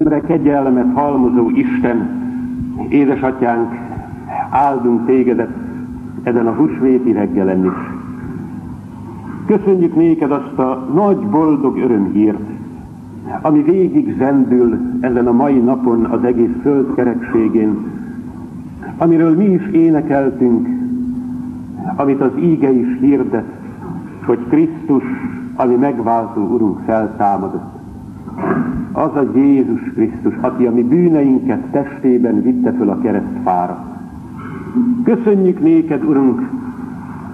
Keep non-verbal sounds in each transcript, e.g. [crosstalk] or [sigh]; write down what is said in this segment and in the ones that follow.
Örökre kegyelmet halmozó Isten, édesatyánk, áldunk tégedet ezen a húsvéti reggelen is. Köszönjük néked azt a nagy boldog örömhírt, ami végig zendül ezen a mai napon az egész föld kerekségén, amiről mi is énekeltünk, amit az íge is hirdet, hogy Krisztus, ami megváltó Urunk feltámadott. Az a Jézus Krisztus, aki a mi bűneinket testében vitte föl a keresztfára. Köszönjük néked, Urunk,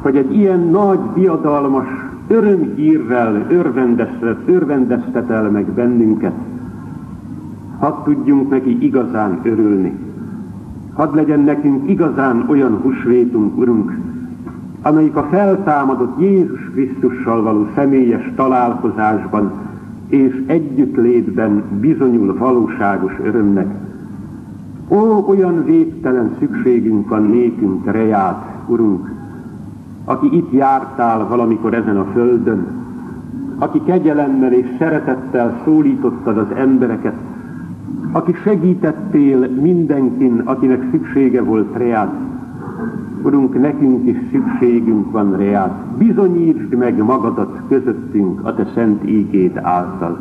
hogy egy ilyen nagy, diadalmas örömhírrel örvendeztet, örvendeztetel meg bennünket. Hadd tudjunk neki igazán örülni. Hadd legyen nekünk igazán olyan husvétunk, Urunk, amelyik a feltámadott Jézus Krisztussal való személyes találkozásban és együttlétben bizonyul valóságos örömnek. Ó, olyan végtelen szükségünk van nékünk, reát, Urunk, aki itt jártál valamikor ezen a földön, aki kegyelemmel és szeretettel szólítottad az embereket, aki segítettél mindenkin, akinek szüksége volt reát. Urunk, nekünk is szükségünk van reát. Bizonyítsd meg magadat közöttünk a Te szent ígéd által.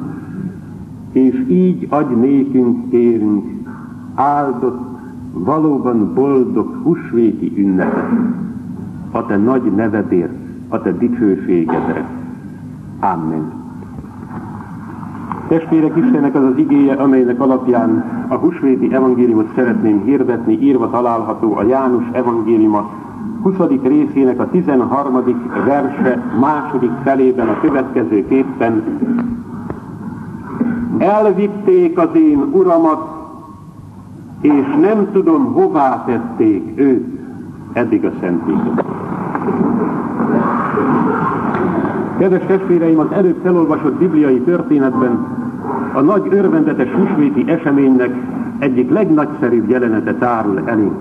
És így adj nékünk, kérünk, áldott, valóban boldog husvéti ünnepet a te nagy nevedért, a te dicsőségedre. Amen. Testvérek, Istennek az az igéje, amelynek alapján a husvéti evangéliumot szeretném hirdetni, írva található a János evangéliuma 20. részének a 13. verse második felében a következőképpen Elvitték az én uramat, és nem tudom, hová tették őt. Eddig a Szent Kedves testvéreim, az előbb felolvasott bibliai történetben a nagy örvendetes húsvéti eseménynek egyik legnagyszerűbb jelenete tárul elénk.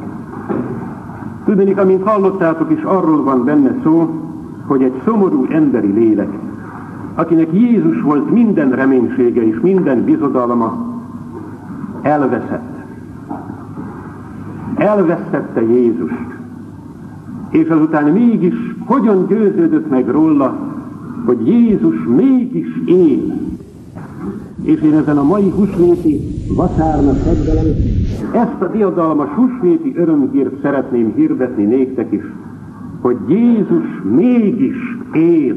Tudnék, amint hallottátok is, arról van benne szó, hogy egy szomorú emberi lélek, akinek Jézus volt minden reménysége és minden bizodalma, elveszett. Elvesztette Jézust és azután mégis hogyan győződött meg róla, hogy Jézus mégis él. És én ezen a mai husvéti vasárnap reggelen ezt a diadalmas husvéti örömhírt szeretném hirdetni néktek is, hogy Jézus mégis él.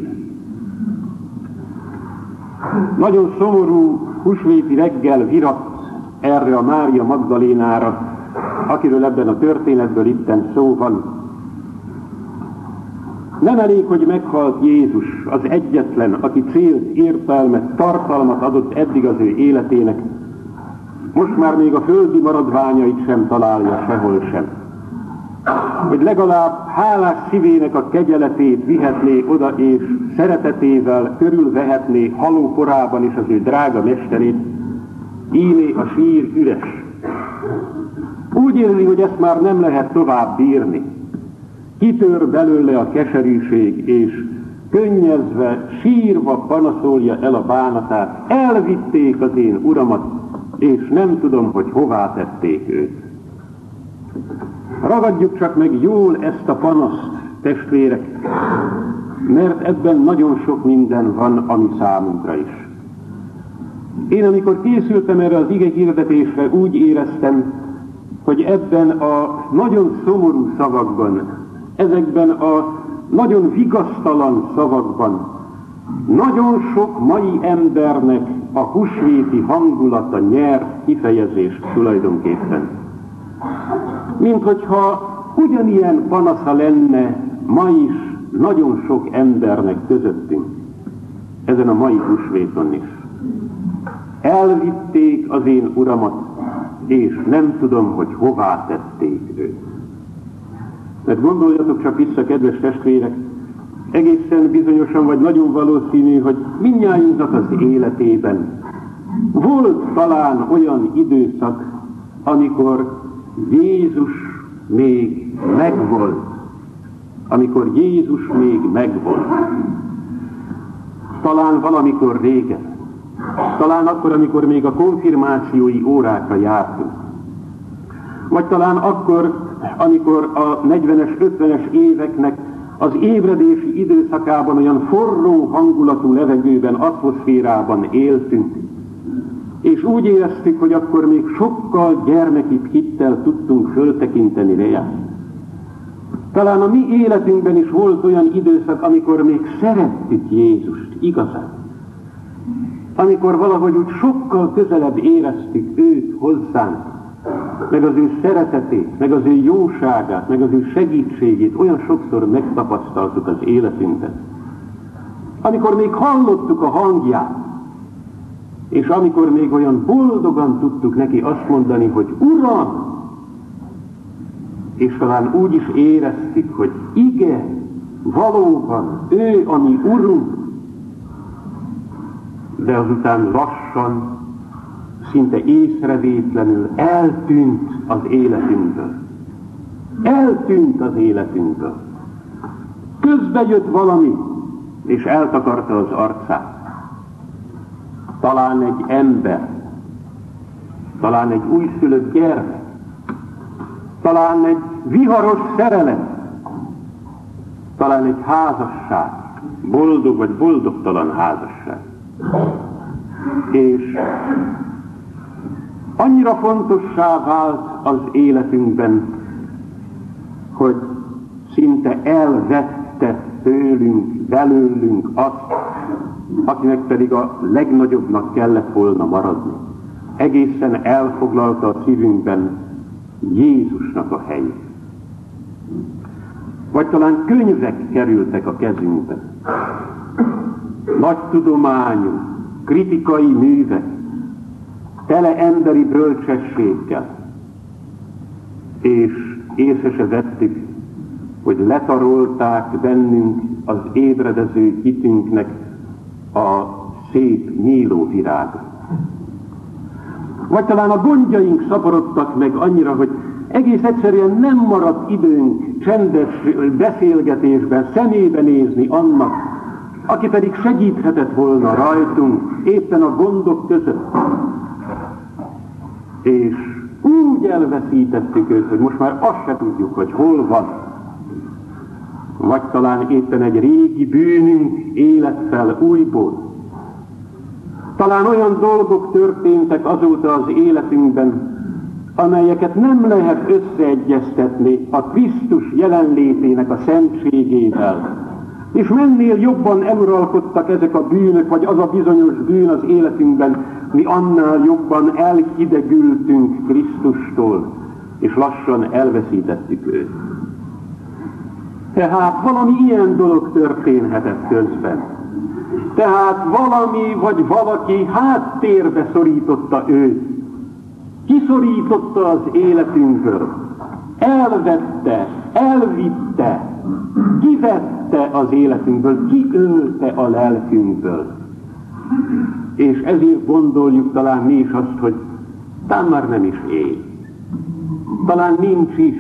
Nagyon szomorú husvéti reggel virat erre a Mária Magdalénára, akiről ebben a történetből itten szó van. Nem elég, hogy meghalt Jézus, az egyetlen, aki célt, értelmet, tartalmat adott eddig az ő életének. Most már még a földi maradványait sem találja sehol sem. Hogy legalább hálás szívének a kegyeletét vihetné oda, és szeretetével körülvehetné haló korában is az ő drága mesterét, ímé a sír üres. Úgy érzi, hogy ezt már nem lehet tovább bírni kitör belőle a keserűség, és könnyezve, sírva panaszolja el a bánatát, elvitték az én uramat, és nem tudom, hogy hová tették őt. Ragadjuk csak meg jól ezt a panaszt, testvérek, mert ebben nagyon sok minden van, ami számunkra is. Én amikor készültem erre az ige hirdetésre, úgy éreztem, hogy ebben a nagyon szomorú szavakban ezekben a nagyon vigasztalan szavakban nagyon sok mai embernek a husvéti hangulata nyer kifejezést tulajdonképpen. Mint hogyha ugyanilyen panasza lenne ma is nagyon sok embernek közöttünk, ezen a mai husvéton is. Elvitték az én uramat, és nem tudom, hogy hová tették őt. Mert gondoljatok csak vissza, kedves testvérek, egészen bizonyosan vagy nagyon valószínű, hogy mindnyájunknak az életében volt talán olyan időszak, amikor Jézus még megvolt. Amikor Jézus még megvolt. Talán valamikor régen. Talán akkor, amikor még a konfirmációi órákra jártunk. Vagy talán akkor, amikor a 40-es, 50-es éveknek az ébredési időszakában olyan forró hangulatú levegőben, atmoszférában éltünk, és úgy éreztük, hogy akkor még sokkal gyermekibb hittel tudtunk föltekinteni reá. Talán a mi életünkben is volt olyan időszak, amikor még szerettük Jézust igazán. Amikor valahogy úgy sokkal közelebb éreztük őt hozzánk, meg az ő szeretetét, meg az ő jóságát, meg az ő segítségét olyan sokszor megtapasztaltuk az életünkben. Amikor még hallottuk a hangját, és amikor még olyan boldogan tudtuk neki azt mondani, hogy Uram, és talán úgy is éreztük, hogy igen, valóban ő a mi Urunk, de azután lassan szinte észrevétlenül eltűnt az életünkből. Eltűnt az életünkből. Közbe jött valami, és eltakarta az arcát. Talán egy ember, talán egy újszülött gyermek, talán egy viharos szerelem, talán egy házasság, boldog vagy boldogtalan házasság. És annyira fontossá vált az életünkben, hogy szinte elvette tőlünk, belőlünk azt, akinek pedig a legnagyobbnak kellett volna maradni. Egészen elfoglalta a szívünkben Jézusnak a helyét. Vagy talán könyvek kerültek a kezünkben. Nagy tudományú, kritikai művek, tele emberi bölcsességgel. És észre se vettük, hogy letarolták bennünk az ébredező hitünknek a szép nyíló virágot. Vagy talán a gondjaink szaporodtak meg annyira, hogy egész egyszerűen nem maradt időnk csendes beszélgetésben szemébe nézni annak, aki pedig segíthetett volna rajtunk éppen a gondok között és úgy elveszítettük őt, hogy most már azt se tudjuk, hogy hol van. Vagy talán éppen egy régi bűnünk élet fel újból. Talán olyan dolgok történtek azóta az életünkben, amelyeket nem lehet összeegyeztetni a Krisztus jelenlétének a szentségével. És mennél jobban eluralkodtak ezek a bűnök, vagy az a bizonyos bűn az életünkben, mi annál jobban elhidegültünk Krisztustól, és lassan elveszítettük őt. Tehát valami ilyen dolog történhetett közben. Tehát valami vagy valaki háttérbe szorította őt. Kiszorította az életünkből. Elvette, elvitte, kivette az életünkből, kiölte a lelkünkből. És ezért gondoljuk talán mi is azt, hogy talán már nem is él. Talán nincs is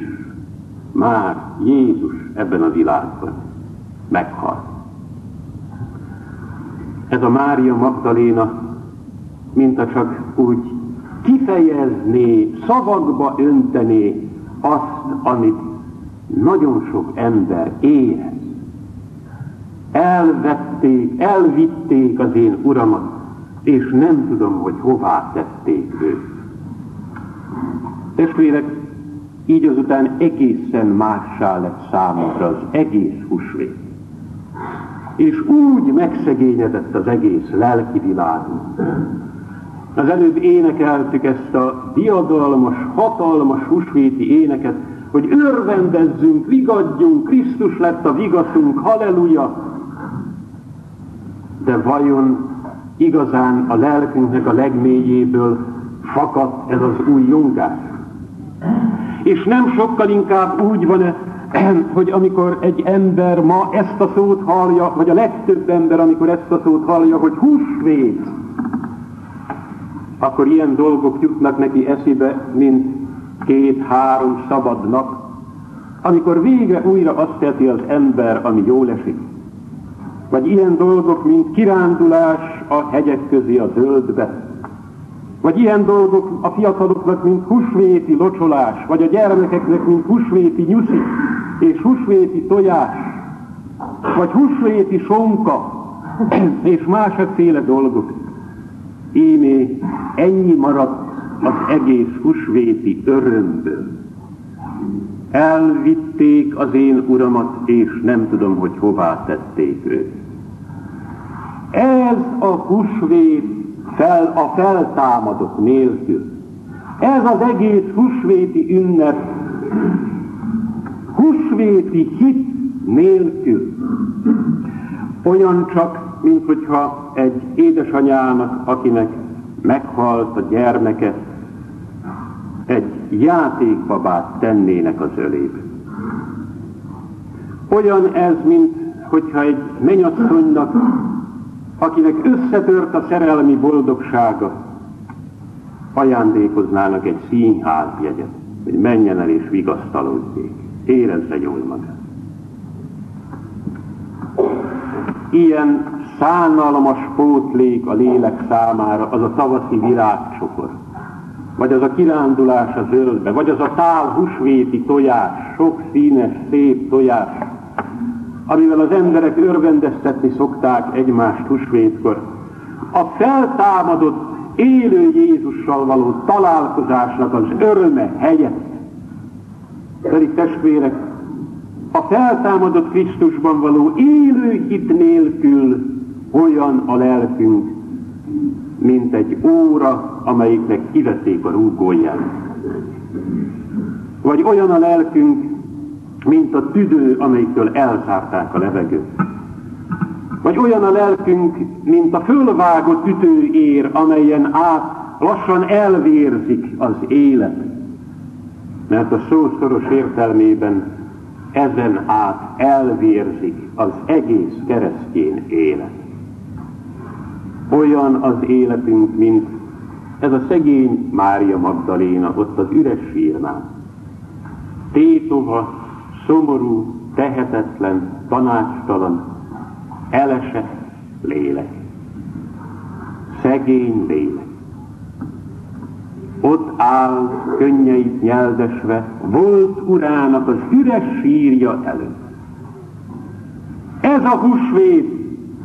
már Jézus ebben a világban. Meghal. Ez a Mária Magdaléna, mint a csak úgy kifejezné, szavakba öntené azt, amit nagyon sok ember érez. Elvették, elvitték az én uramat, és nem tudom, hogy hová tették őt. Testvérek, így azután egészen mássá lett számomra az egész húsvét. És úgy megszegényedett az egész lelki világunk. Az előbb énekeltük ezt a diadalmas, hatalmas húsvéti éneket, hogy örvendezzünk, vigadjunk, Krisztus lett a vigaszunk, halleluja! De vajon igazán a lelkünknek a legmélyéből fakadt ez az új jongás? És nem sokkal inkább úgy van -e, [clears throat] hogy amikor egy ember ma ezt a szót hallja, vagy a legtöbb ember, amikor ezt a szót hallja, hogy húsvét, akkor ilyen dolgok jutnak neki eszébe, mint két-három szabadnak, amikor végre újra azt teszi az ember, ami jól esik. Vagy ilyen dolgok, mint kirándulás a hegyek közé a zöldbe. Vagy ilyen dolgok a fiataloknak, mint husvéti locsolás, vagy a gyermekeknek, mint husvéti nyuszi és husvéti tojás, vagy husvéti sonka, és másodféle dolgok. Émé ennyi maradt az egész husvéti örömből. Elvitték az én uramat, és nem tudom, hogy hová tették őt. Ez a husvét fel, a feltámadott nélkül. Ez az egész husvéti ünnep, husvéti hit nélkül. Olyan csak, mint hogyha egy édesanyának, akinek meghalt a gyermeke, egy játékbabát tennének az ölébe. Olyan ez, mint hogyha egy menyasszonynak, akinek összetört a szerelmi boldogsága, ajándékoznának egy színházjegyet, hogy menjen el és vigasztalódjék, érezze jól magát. Ilyen szánalmas pótlék a lélek számára az a tavaszi virágcsokor, vagy az a kirándulás a zöldbe, vagy az a tál husvéti tojás, sok színes, szép tojás, amivel az emberek örvendeztetni szokták egymást husvétkor. A feltámadott élő Jézussal való találkozásnak az öröme helyett. Pedig testvérek, a feltámadott Krisztusban való élő hit nélkül olyan a lelkünk, mint egy óra, amelyiknek kivették a rúgóját. Vagy olyan a lelkünk, mint a tüdő, amelyiktől elzárták a levegőt. Vagy olyan a lelkünk, mint a fölvágott ütőér, amelyen át lassan elvérzik az élet. Mert a szó szoros értelmében ezen át elvérzik az egész keresztény élet. Olyan az életünk, mint ez a szegény Mária Magdaléna ott az üres sírnál. Tétova, szomorú, tehetetlen, tanácstalan, elesett lélek. Szegény lélek. Ott áll, könnyeit nyeldesve, volt urának az üres sírja előtt. Ez a húsvét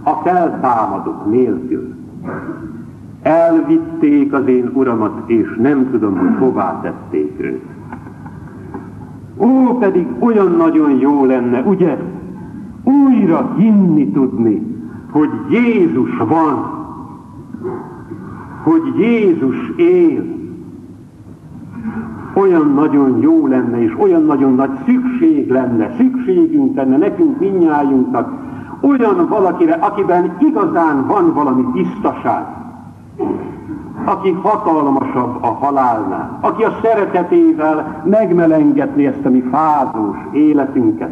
a feltámadott nélkül. Elvitték az én uramat, és nem tudom, hogy hová tették őt. Ó, pedig olyan nagyon jó lenne, ugye, újra hinni tudni, hogy Jézus van, hogy Jézus él. Olyan nagyon jó lenne, és olyan nagyon nagy szükség lenne, szükségünk lenne nekünk minnyájunknak, olyan valakire, akiben igazán van valami tisztaság, aki hatalmasabb a halálnál, aki a szeretetével megmelengetni ezt a mi fázós életünket,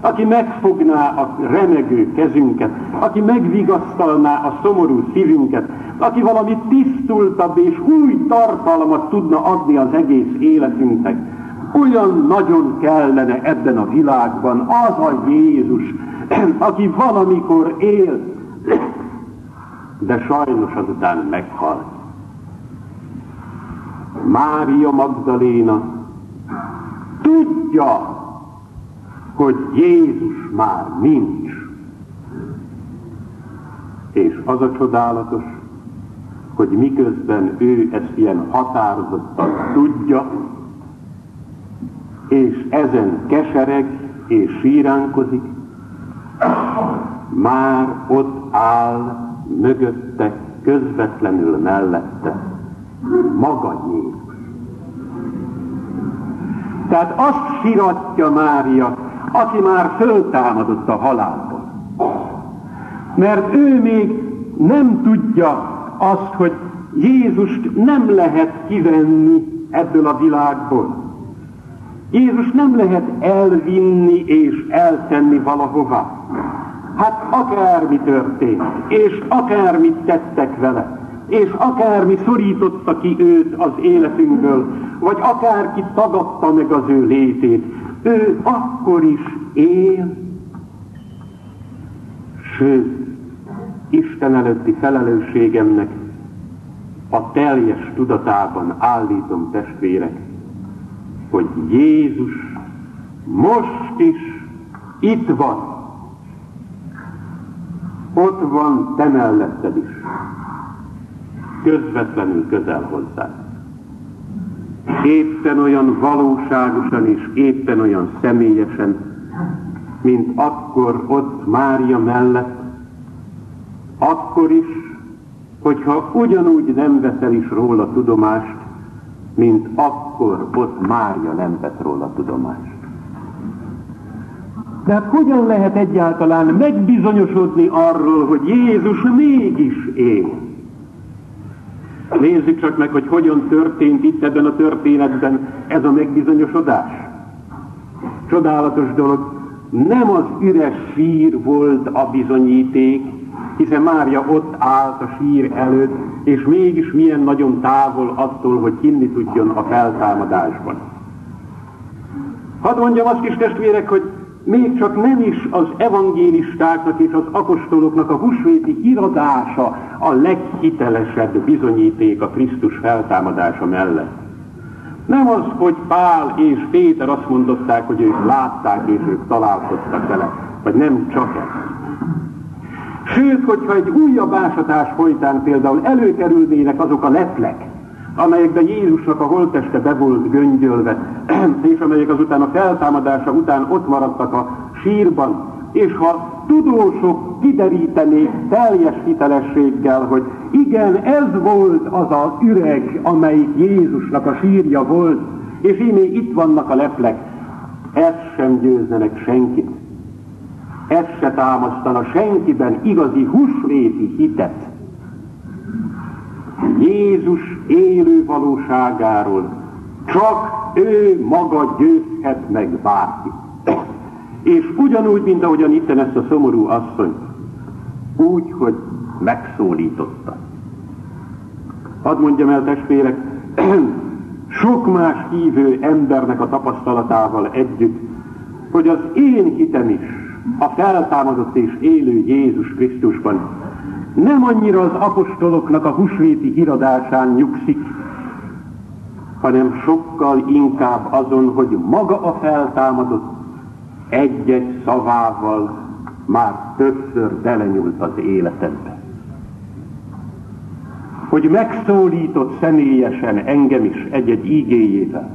aki megfogná a remegő kezünket, aki megvigasztalná a szomorú szívünket, aki valami tisztultabb és új tartalmat tudna adni az egész életünknek. Olyan nagyon kellene ebben a világban az a Jézus, [clears throat] aki valamikor él, de sajnos azután meghalt. Mária Magdaléna tudja, hogy Jézus már nincs. És az a csodálatos, hogy miközben ő ezt ilyen határozottan tudja, és ezen kesereg és síránkozik, már ott áll mögötte, közvetlenül mellette maga Jézus. Tehát azt siratja Mária, aki már föltámadott a halálból. Mert ő még nem tudja azt, hogy Jézust nem lehet kivenni ebből a világból. Jézus nem lehet elvinni és eltenni valahová. Hát akármi történt, és akármit tettek vele, és akármi szorította ki őt az életünkből, vagy akárki tagadta meg az ő létét, ő akkor is él, sőt, Isten előtti felelősségemnek a teljes tudatában állítom testvérek, hogy Jézus most is itt van. Ott van te melletted is. Közvetlenül közel hozzá. Éppen olyan valóságosan és éppen olyan személyesen, mint akkor ott Mária mellett, akkor is, hogyha ugyanúgy nem veszel is róla tudomást, mint akkor ott Mária nem vett róla tudomást. De hát hogyan lehet egyáltalán megbizonyosodni arról, hogy Jézus mégis él? Nézzük csak meg, hogy hogyan történt itt ebben a történetben ez a megbizonyosodás. Csodálatos dolog, nem az üres sír volt a bizonyíték, hiszen Mária ott állt a sír előtt, és mégis milyen nagyon távol attól, hogy hinni tudjon a feltámadásban. Hadd mondjam azt kis testvérek, hogy még csak nem is az evangélistáknak és az apostoloknak a husvéti iradása a leghitelesebb bizonyíték a Krisztus feltámadása mellett. Nem az, hogy Pál és Péter azt mondották, hogy ők látták és ők találkoztak vele, vagy nem csak ez. Sőt, hogyha egy újabb ásatás folytán például előkerülnének azok a leplek, amelyekben Jézusnak a holteste be volt göngyölve, [clears throat] és amelyek azután a feltámadása után ott maradtak a sírban, és ha tudósok kiderítenék teljes hitelességgel, hogy igen, ez volt az az üreg, amelyik Jézusnak a sírja volt, és íme itt vannak a leplek, ez sem győznenek senkit. Ez se támasztana senkiben igazi húsvéti hitet. Jézus élő valóságáról csak ő maga győzhet meg bárkit. És ugyanúgy, mint ahogyan itt ezt a szomorú asszony, úgy, hogy megszólította. Hadd mondjam el, testvérek, [clears throat] sok más hívő embernek a tapasztalatával együtt, hogy az én hitem is a feltámadott és élő Jézus Krisztusban nem annyira az apostoloknak a husvéti híradásán nyugszik, hanem sokkal inkább azon, hogy maga a feltámadott egy-egy szavával már többször belenyúlt az életembe. Hogy megszólított személyesen engem is egy-egy ígéjével,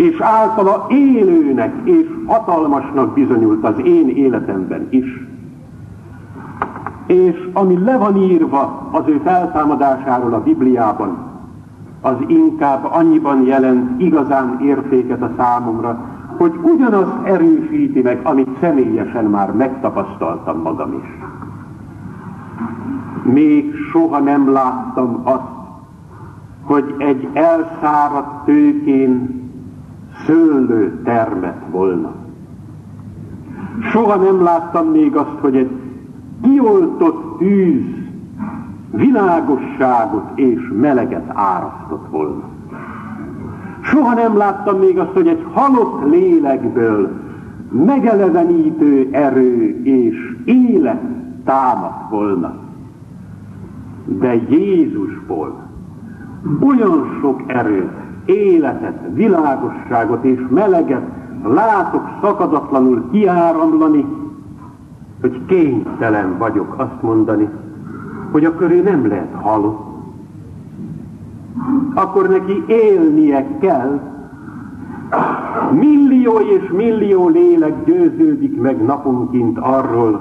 és általa élőnek és hatalmasnak bizonyult az én életemben is. És ami le van írva az ő feltámadásáról a Bibliában, az inkább annyiban jelent igazán értéket a számomra, hogy ugyanazt erősíti meg, amit személyesen már megtapasztaltam magam is. Még soha nem láttam azt, hogy egy elszáradt tőkén szőlő termet volna. Soha nem láttam még azt, hogy egy kioltott tűz világosságot és meleget árasztott volna. Soha nem láttam még azt, hogy egy halott lélekből megelevenítő erő és élet támadt volna. De Jézusból olyan sok erőt, életet, világosságot és meleget látok szakadatlanul kiáramlani, hogy kénytelen vagyok azt mondani, hogy akkor ő nem lehet halott akkor neki élnie kell. Millió és millió lélek győződik meg naponként arról,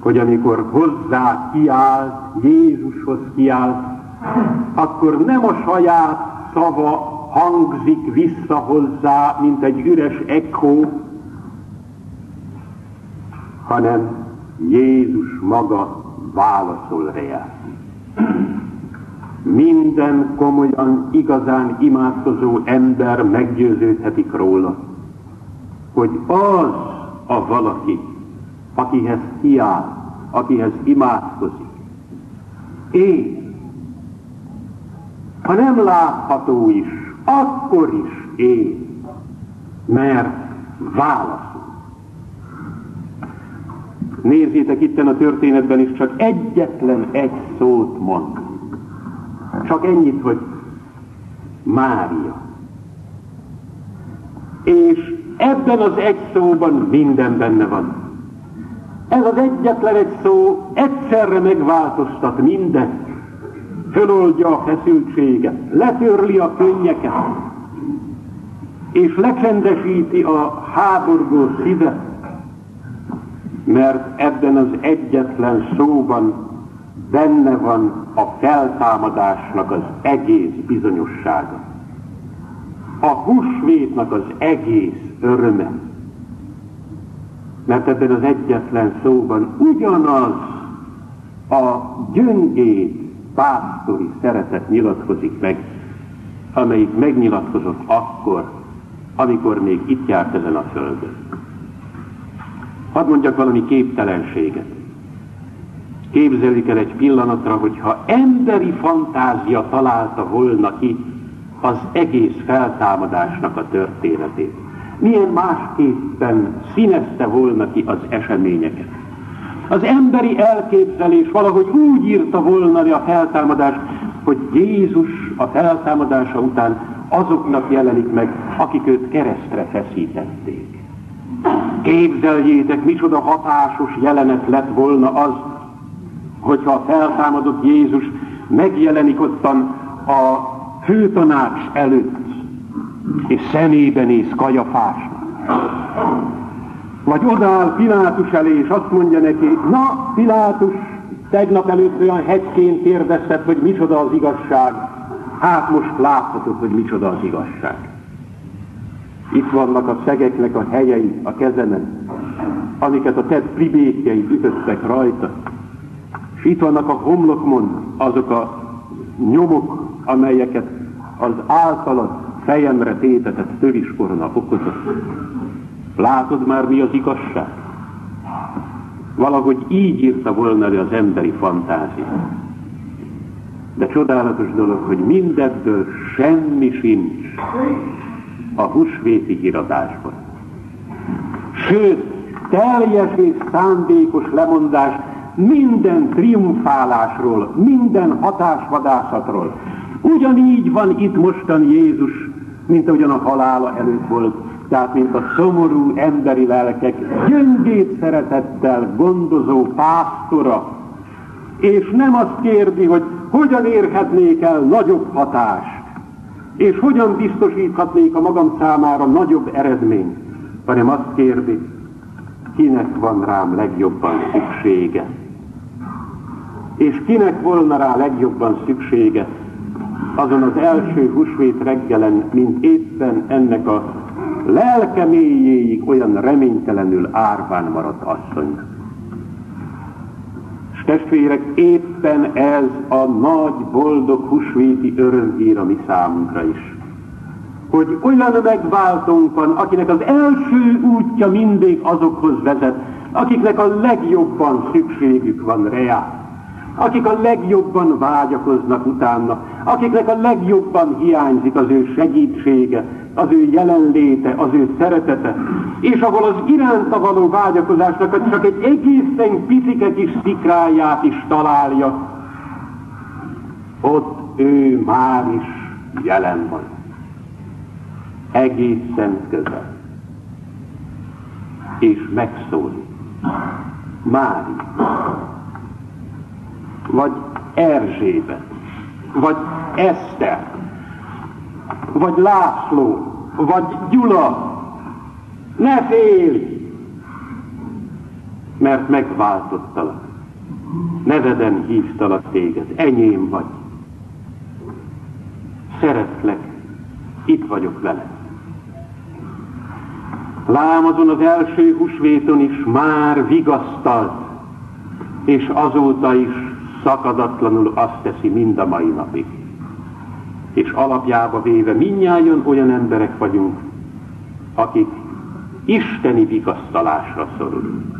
hogy amikor hozzá kiállt, Jézushoz kiállt, akkor nem a saját szava hangzik vissza hozzá, mint egy üres ekkó, hanem Jézus maga válaszol rá minden komolyan, igazán imádkozó ember meggyőződhetik róla, hogy az a valaki, akihez kiáll, akihez imádkozik, én, ha nem látható is, akkor is én, mert válaszol. Nézzétek itten a történetben is csak egyetlen egy szót mond. Csak ennyit, hogy Mária. És ebben az egy szóban minden benne van. Ez az egyetlen egy szó egyszerre megváltoztat mindent. Föloldja a feszültséget, letörli a könnyeket, és lecsendesíti a háborgó szívet, mert ebben az egyetlen szóban benne van a feltámadásnak az egész bizonyossága. A húsvétnak az egész öröme. Mert ebben az egyetlen szóban ugyanaz a gyöngét pásztori szeretet nyilatkozik meg, amelyik megnyilatkozott akkor, amikor még itt járt ezen a földön. Hadd mondjak valami képtelenséget. Képzelik el egy pillanatra, hogyha emberi fantázia találta volna ki az egész feltámadásnak a történetét. Milyen másképpen színezte volna ki az eseményeket. Az emberi elképzelés valahogy úgy írta volna le a feltámadást, hogy Jézus a feltámadása után azoknak jelenik meg, akik őt keresztre feszítették. Képzeljétek, micsoda hatásos jelenet lett volna az, hogyha a feltámadott Jézus megjelenik ottan a főtanács előtt, és szemébe néz kajafásnak. Vagy odáll Pilátus elé, és azt mondja neki, na, Pilátus, tegnap előtt olyan hegyként kérdezted, hogy micsoda az igazság. Hát most láthatod, hogy micsoda az igazság. Itt vannak a szegeknek a helyei a kezemen, amiket a te pribékjei ütöttek rajta. És itt vannak a homlokmon azok a nyomok, amelyeket az általad fejemre tétetett töriskorona okozott. Látod már, mi az igazság? Valahogy így írta volna le az emberi fantázia. De csodálatos dolog, hogy mindebből semmi sincs a husvéti híradásban. Sőt, teljes és szándékos lemondás minden triumfálásról, minden hatásvadászatról. Ugyanígy van itt mostan Jézus, mint ahogyan a halála előtt volt, tehát mint a szomorú emberi lelkek gyöngét szeretettel gondozó pásztora, és nem azt kérdi, hogy hogyan érhetnék el nagyobb hatást, és hogyan biztosíthatnék a magam számára nagyobb eredményt, hanem azt kérdi, kinek van rám legjobban szüksége. És kinek volna rá legjobban szüksége azon az első husvét reggelen, mint éppen ennek a lelke mélyéig olyan reménytelenül árván maradt asszonynak. És testvérek, éppen ez a nagy, boldog husvéti örömhír a mi számunkra is. Hogy olyan megváltónk van, akinek az első útja mindig azokhoz vezet, akiknek a legjobban szükségük van reá akik a legjobban vágyakoznak utána, akiknek a legjobban hiányzik az ő segítsége, az ő jelenléte, az ő szeretete, és ahol az iránta való vágyakozásnak csak egy egészen picike kis szikráját is találja, ott ő már is jelen van. Egészen közel. És megszólít. Mária vagy Erzsébet, vagy Eszter, vagy László, vagy Gyula, ne félj, mert megváltottalak. Neveden hívtalak téged, enyém vagy. Szeretlek, itt vagyok vele. Lám azon az első husvéton is már vigasztalt, és azóta is szakadatlanul azt teszi mind a mai napig. És alapjába véve minnyáján olyan emberek vagyunk, akik isteni vigasztalásra szorulunk.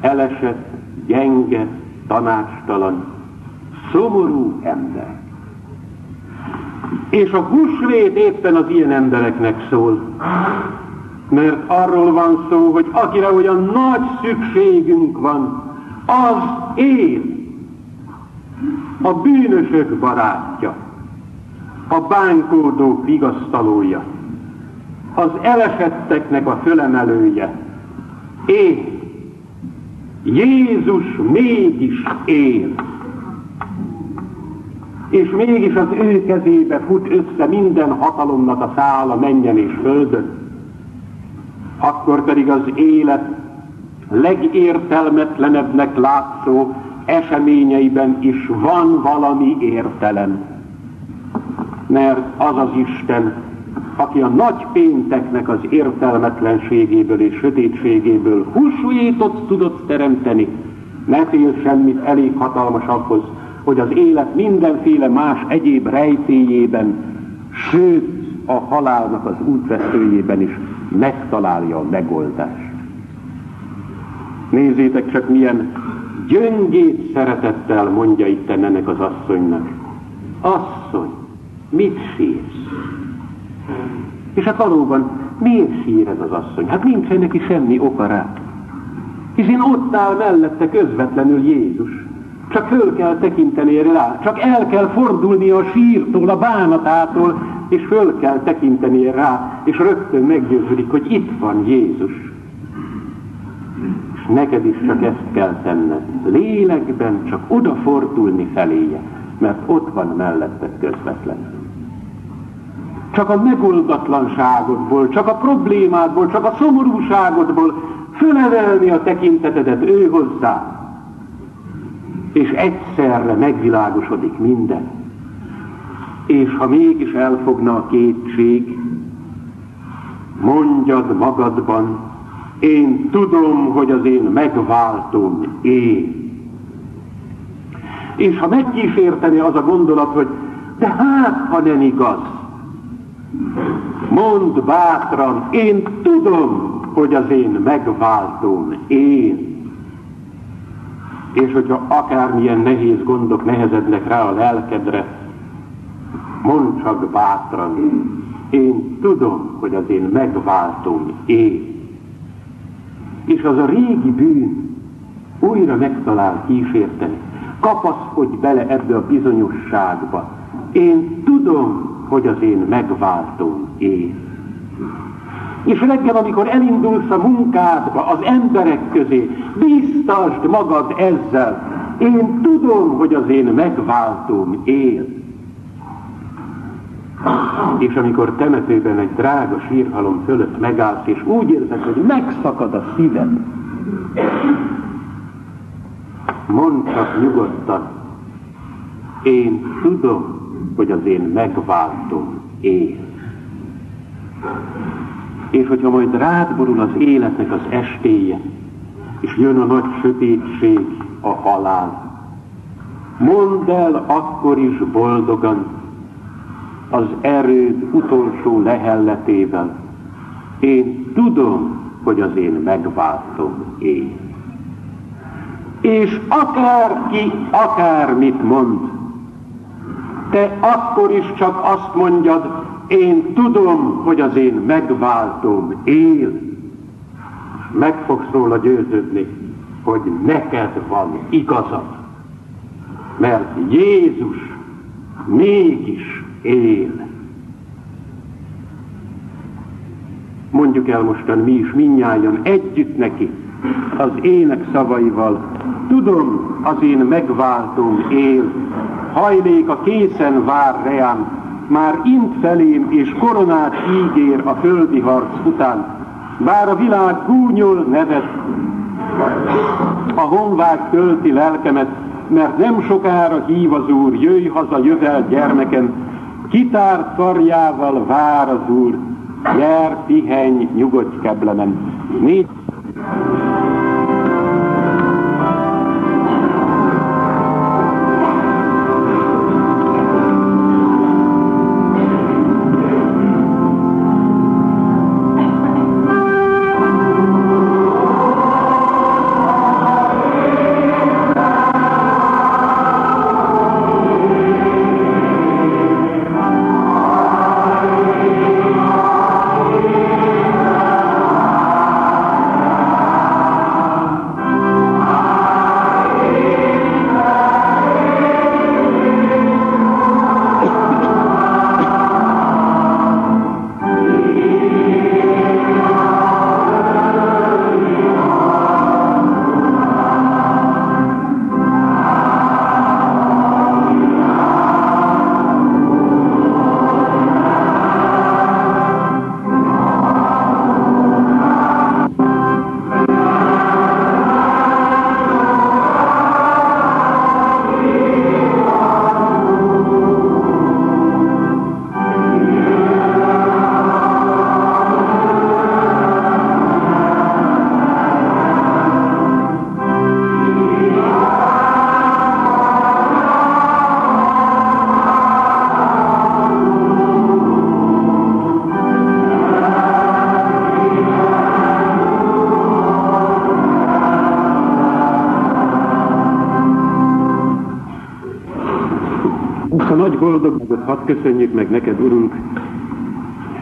Elesett, gyenge, tanácstalan, szomorú ember. És a húsvét éppen az ilyen embereknek szól, Mert arról van szó, hogy akire olyan nagy szükségünk van, az én, a bűnösök barátja, a bánkódók vigasztalója, az elesetteknek a fölemelője. Én, Jézus mégis él. És mégis az ő kezébe fut össze minden hatalomnak a szála menjen és földön. Akkor pedig az élet legértelmetlenebbnek látszó eseményeiben is van valami értelem. Mert az az Isten, aki a nagy pénteknek az értelmetlenségéből és sötétségéből húsvétot tudott teremteni, ne fél semmit elég hatalmas ahhoz, hogy az élet mindenféle más egyéb rejtéjében, sőt a halálnak az útvesztőjében is megtalálja a megoldást. Nézzétek csak milyen gyöngét szeretettel mondja itt ennek az asszonynak. Asszony, mit sírsz? És hát valóban, miért sír ez az asszony? Hát nincsen neki semmi oka rá. Hiszen ott áll mellette közvetlenül Jézus. Csak föl kell tekinteni rá, csak el kell fordulni a sírtól, a bánatától, és föl kell tekinteni rá, és rögtön meggyőződik, hogy itt van Jézus. Neked is csak ezt kell tenned. Lélekben csak odafordulni feléje, mert ott van melletted közvetlenül csak a megoldatlanságodból, csak a problémádból, csak a szomorúságodból fölevelni a tekintetedet ő hozzá. És egyszerre megvilágosodik minden. És ha mégis elfogna a kétség, mondjad magadban, én tudom, hogy az én megváltom én. És ha megkísérteni az a gondolat, hogy de hát, ha nem igaz, Mondd bátran, én tudom, hogy az én megváltom, én. És hogyha akármilyen nehéz gondok nehezednek rá a lelkedre, mondd csak bátran, én tudom, hogy az én megváltom, én. És az a régi bűn újra megtalál kísérteni. Kapaszkodj bele ebbe a bizonyosságba. Én tudom, hogy az én megváltom én. És reggel, amikor elindulsz a munkádba, az emberek közé, biztasd magad ezzel. Én tudom, hogy az én megváltom él. És amikor temetőben egy drága sírhalom fölött megállsz, és úgy érzed, hogy megszakad a szíved, mondd csak nyugodtan, én tudom, hogy az én megváltom él. És hogyha majd rád borul az életnek az estéje, és jön a nagy sötétség, a halál, mondd el akkor is boldogan az erőd utolsó lehelletével, én tudom, hogy az én megváltom én. És akárki akármit mond, te akkor is csak azt mondjad, én tudom, hogy az én megváltom él. Meg fogsz róla győződni, hogy neked van igazad. Mert Jézus mégis él. Mondjuk el mostan mi is minnyáján együtt neki, az ének szavaival. Tudom, az én megváltom él, hajléka készen vár reám, már int felém és koronát ígér a földi harc után. Bár a világ gúnyol nevet, a honvág tölti lelkemet, mert nem sokára hív az Úr, jöjj haza, jövel gyermeken, kitárt karjával vár az Úr, jár, pihenj, nyugodj keblemen. Négy köszönjük meg neked, Urunk.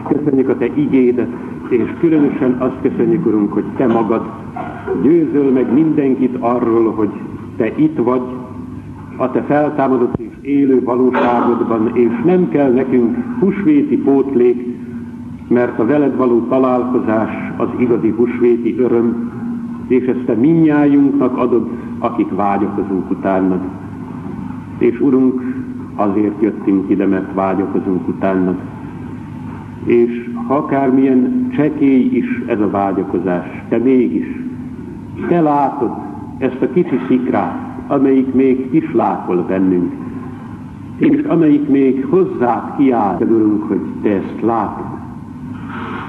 Köszönjük a Te igédet, és különösen azt köszönjük, Urunk, hogy Te magad győzöl meg mindenkit arról, hogy Te itt vagy, a Te feltámadott és élő valóságodban, és nem kell nekünk husvéti pótlék, mert a veled való találkozás az igazi husvéti öröm, és ezt te minnyájunknak adod, akik vágyakozunk utánad. És Urunk, azért jöttünk ide, mert vágyakozunk utánad. És ha akármilyen csekély is ez a vágyakozás, te mégis, te látod ezt a kicsi szikrát, amelyik még kislákol bennünk, és amelyik még hozzá kiáll, Urunk, hogy te ezt látod.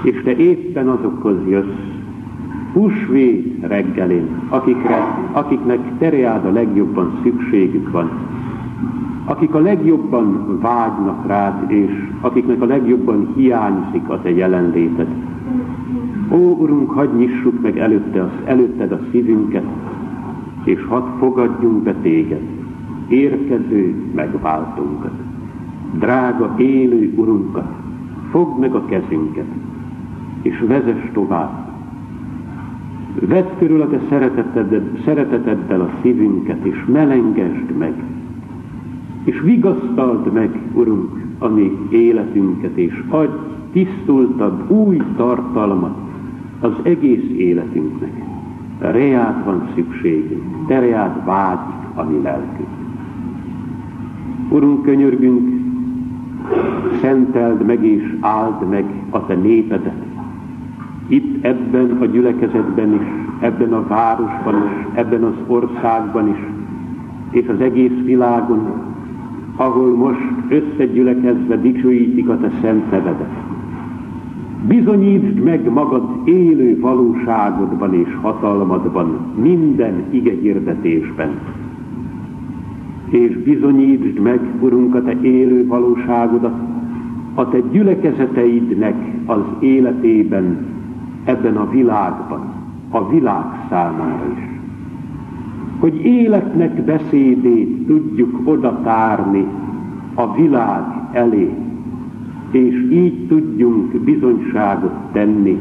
És te éppen azokhoz jössz, húsvét reggelén, akikre, akiknek tereád a legjobban szükségük van, akik a legjobban vágynak rád, és akiknek a legjobban hiányzik a te jelenléted. Ó, Urunk, hagyj nyissuk meg előtte az, előtted a szívünket, és hadd fogadjunk be téged, érkező megváltunkat. Drága élő Urunkat, fogd meg a kezünket, és vezess tovább. Vedd körül a te szereteteddel, szereteteddel a szívünket, és melengesd meg, és vigasztald meg, Urunk, a mi életünket, és adj tisztultabb új tartalmat az egész életünknek. Reát van szükségünk, te reát vágyik a mi lelkünk. Urunk, könyörgünk, szenteld meg és áld meg a te népedet. Itt ebben a gyülekezetben is, ebben a városban is, ebben az országban is, és az egész világon, ahol most összegyülekezve dicsőítik a te szent nevedet. Bizonyítsd meg magad élő valóságodban és hatalmadban, minden ige hirdetésben. És bizonyítsd meg, Urunk, a Te élő valóságodat a Te gyülekezeteidnek az életében, ebben a világban, a világ számára is. Hogy életnek beszédét tudjuk oda tárni a világ elé, és így tudjunk bizonyságot tenni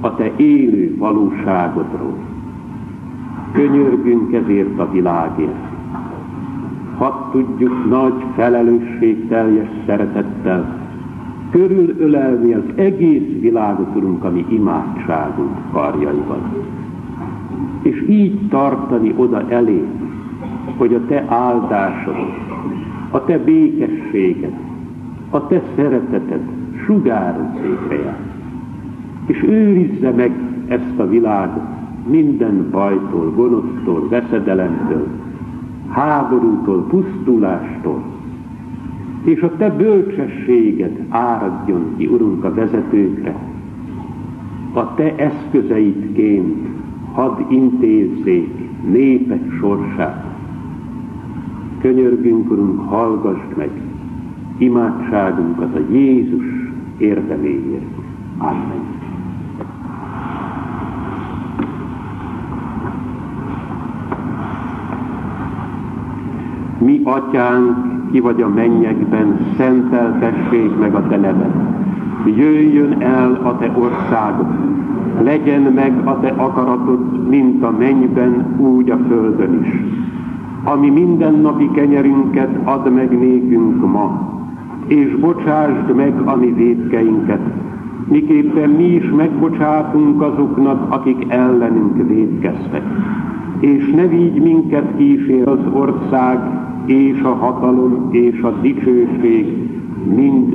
a te élő valóságodról. Könyörgünk ezért a világért. Hadd tudjuk nagy felelősségteljes szeretettel körülölelni az egész világot, Urunk, ami imádságunk karjaival. És így tartani oda elé, hogy a Te áldásod, a Te békességed, a te szereteted sugározzék reá, és őrizze meg ezt a világot minden bajtól, gonosztól, veszedelemtől, háborútól, pusztulástól, és a te bölcsességed áradjon ki, Urunk, a vezetőkre. A te eszközeidként hadd intézzék népek sorsát. Könyörgünk, Urunk, hallgassd meg imádságunkat a Jézus érdeméért. Amen. Mi, Atyánk, ki vagy a mennyekben, szenteltessék meg a Te neved. Jöjjön el a Te országod, legyen meg a Te akaratod, mint a mennyben, úgy a földön is. Ami mindennapi kenyerünket ad meg nékünk ma, és bocsásd meg a mi védkeinket, miképpen mi is megbocsátunk azoknak, akik ellenünk védkeztek. És ne vigy minket kísér az ország, és a hatalom, és a dicsőség mind